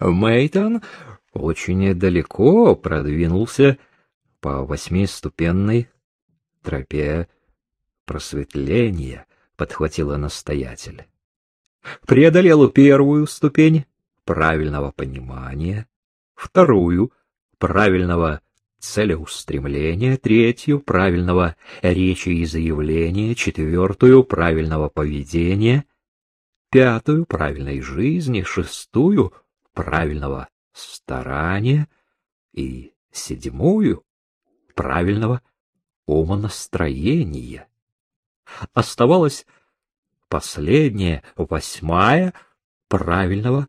Мейтон очень далеко продвинулся по восьмиступенной тропе просветления, — подхватила настоятель. Преодолел первую ступень правильного понимания, вторую — правильного целеустремления, третью — правильного речи и заявления, четвертую — правильного поведения, пятую — правильной жизни, шестую — правильного старания и седьмую — правильного умонастроения. Оставалась последняя, восьмая, правильного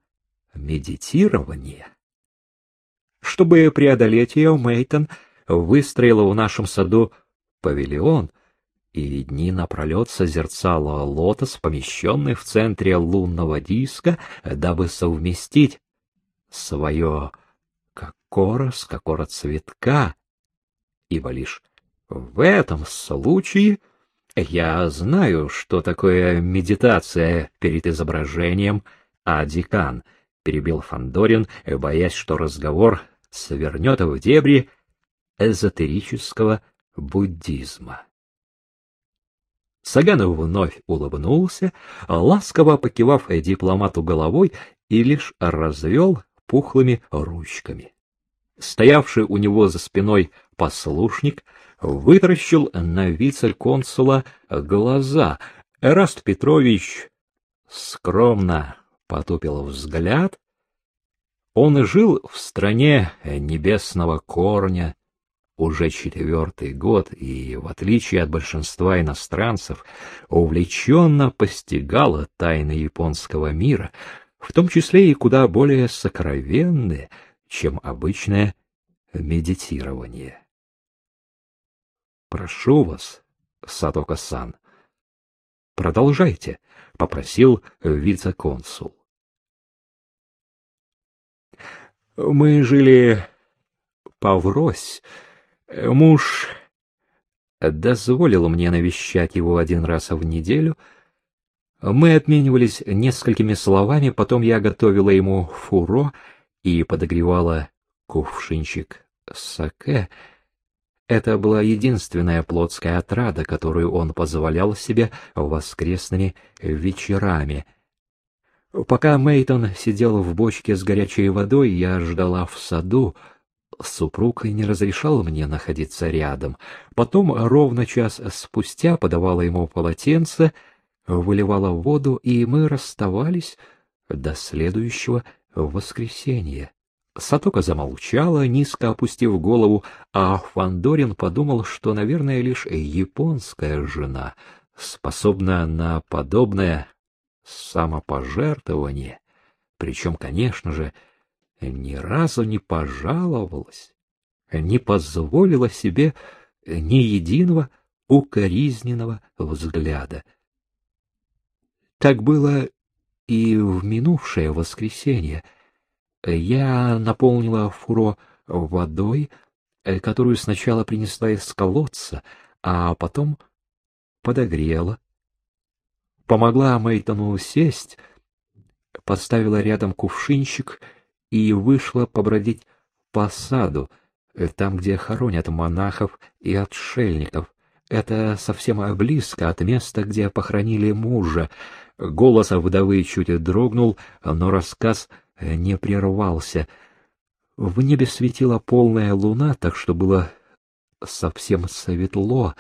медитирования. Чтобы преодолеть ее, Мейтон выстроила в нашем саду павильон и дни напролет созерцала лотос, помещенный в центре лунного диска, дабы совместить свое кокора с кокора цветка, ибо лишь в этом случае я знаю, что такое медитация перед изображением, а декан перебил Фандорин, боясь, что разговор свернет в дебри эзотерического буддизма. Саганов вновь улыбнулся, ласково покивав дипломату головой и лишь развел пухлыми ручками. Стоявший у него за спиной послушник вытаращил на вице-консула глаза. Эраст Петрович скромно потупил взгляд. Он жил в стране небесного корня уже четвертый год и, в отличие от большинства иностранцев, увлеченно постигал тайны японского мира, в том числе и куда более сокровенные, чем обычное медитирование. Прошу вас, Сатока-сан. Продолжайте, попросил вице-консул. Мы жили поврось. Муж дозволил мне навещать его один раз в неделю. Мы обменивались несколькими словами, потом я готовила ему фуро и подогревала кувшинчик саке. Это была единственная плотская отрада, которую он позволял себе воскресными вечерами. Пока Мейтон сидел в бочке с горячей водой, я ждала в саду. Супруг не разрешал мне находиться рядом. Потом ровно час спустя подавала ему полотенце, выливала воду, и мы расставались до следующего воскресенья. Сатока замолчала, низко опустив голову, а Фандорин подумал, что, наверное, лишь японская жена способна на подобное самопожертвование, причем, конечно же, ни разу не пожаловалась, не позволила себе ни единого укоризненного взгляда. Так было и в минувшее воскресенье — я наполнила фуро водой, э, которую сначала принесла из колодца, а потом подогрела. Помогла Мейтону сесть, поставила рядом кувшинчик и вышла побродить по саду, э, там, где хоронят монахов и отшельников. Это совсем близко от места, где похоронили мужа. Голос вдовы чуть дрогнул, но рассказ не прервался. В небе светила полная луна, так что было совсем светло.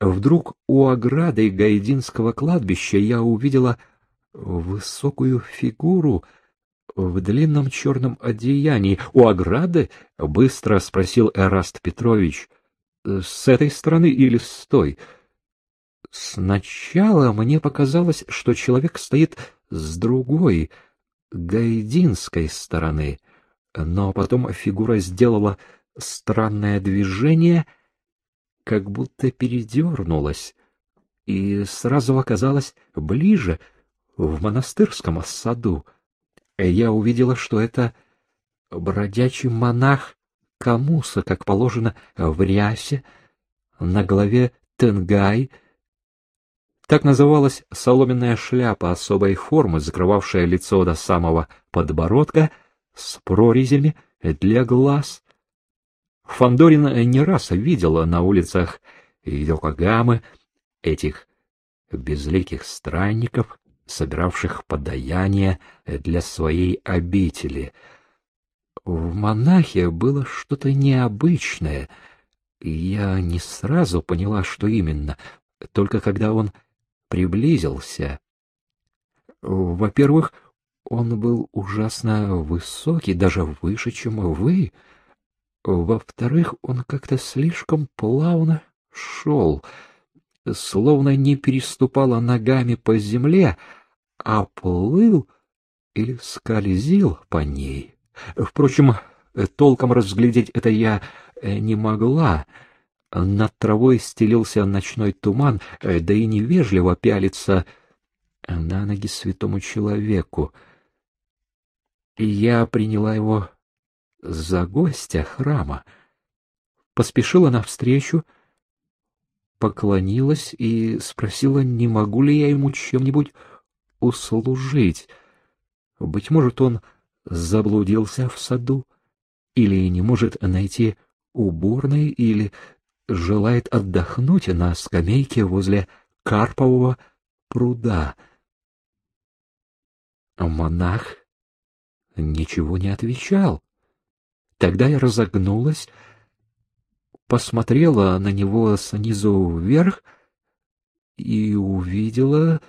Вдруг у ограды Гайдинского кладбища я увидела высокую фигуру в длинном черном одеянии. У ограды? — быстро спросил Эраст Петрович. — С этой стороны или с той? Сначала мне показалось, что человек стоит с другой — гайдинской стороны, но потом фигура сделала странное движение, как будто передернулась, и сразу оказалась ближе, в монастырском саду. Я увидела, что это бродячий монах Камуса, как положено, в рясе, на голове тенгай — так называлась соломенная шляпа особой формы, закрывавшая лицо до самого подбородка, с прорезями для глаз. Фандорин не раз видел на улицах Йокогамы этих безликих странников, собиравших подаяние для своей обители. В монахе было что-то необычное, я не сразу поняла, что именно, только когда он приблизился. Во-первых, он был ужасно высокий, даже выше, чем вы. Во-вторых, он как-то слишком плавно шел, словно не переступала ногами по земле, а плыл или скользил по ней. Впрочем, толком разглядеть это я э, не могла. Над травой стелился ночной туман, э, да и невежливо пялиться на ноги святому человеку. И я приняла его за гостя храма, поспешила навстречу, поклонилась и спросила, не могу ли я ему чем-нибудь услужить. Быть может, он заблудился в саду, или не может найти уборной, или желает отдохнуть на скамейке возле Карпового пруда. Монах ничего не отвечал. Тогда я разогнулась, посмотрела на него снизу вверх и увидела...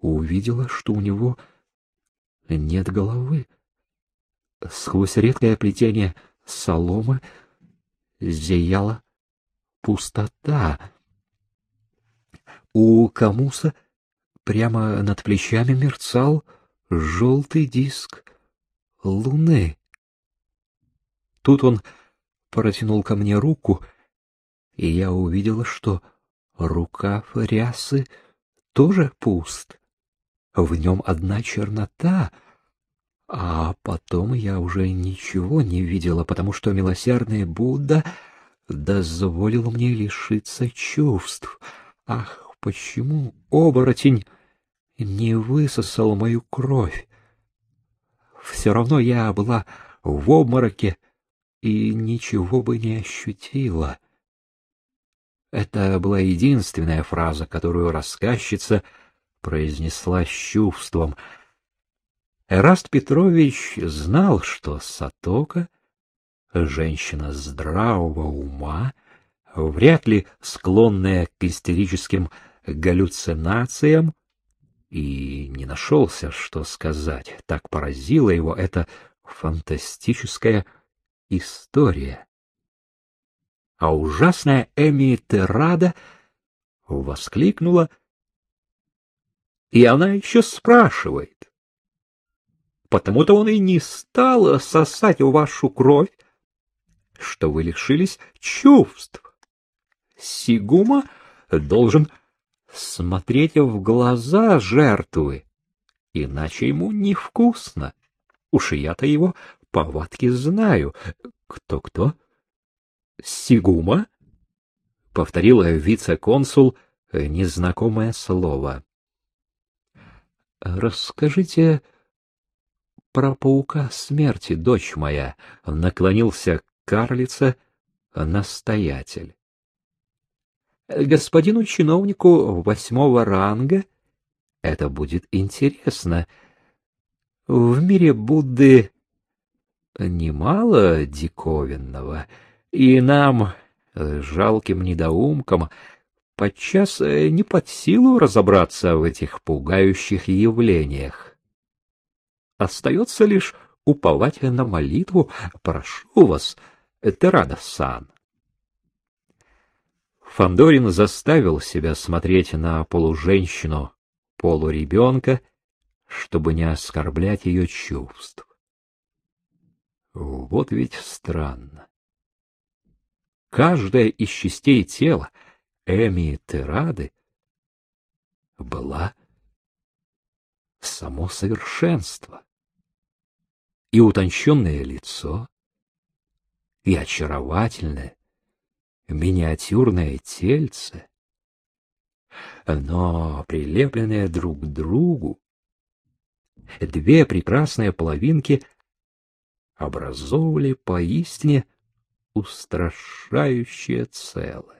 увидела, что у него нет головы. Сквозь редкое плетение соломы зияла пустота. У Камуса прямо над плечами мерцал желтый диск луны. Тут он протянул ко мне руку, и я увидела, что рукав рясы тоже пуст. В нем одна чернота, а потом я уже ничего не видела, потому что милосердный Будда дозволил мне лишиться чувств. Ах, почему оборотень не высосал мою кровь? Все равно я была в обмороке и ничего бы не ощутила. Это была единственная фраза, которую рассказчица произнесла с чувством. Эраст Петрович знал, что Сатока — женщина здравого ума, вряд ли склонная к истерическим галлюцинациям, и не нашелся, что сказать. Так поразило его эта фантастическая история. А ужасная Эми Терада воскликнула, и она еще спрашивает. Потому-то он и не стал сосать вашу кровь, что вы лишились чувств. Сигума должен смотреть в глаза жертвы, иначе ему невкусно. Уж я-то его повадки знаю. Кто-кто? Сигума? Повторила вице-консул незнакомое слово. Расскажите про паука смерти, дочь моя, наклонился карлица настоятель. Господину чиновнику восьмого ранга это будет интересно. В мире Будды немало диковинного, и нам, жалким недоумкам, подчас не под силу разобраться в этих пугающих явлениях. Остается лишь уповать на молитву, прошу вас, Терада-сан. Фандорин заставил себя смотреть на полуженщину, полуребенка, чтобы не оскорблять ее чувств. Вот ведь странно. Каждая из частей тела Эми Терады была само совершенство. И утонченное лицо, и очаровательное, миниатюрное тельце, но прилепленное друг к другу, две прекрасные половинки образовывали поистине устрашающее целое.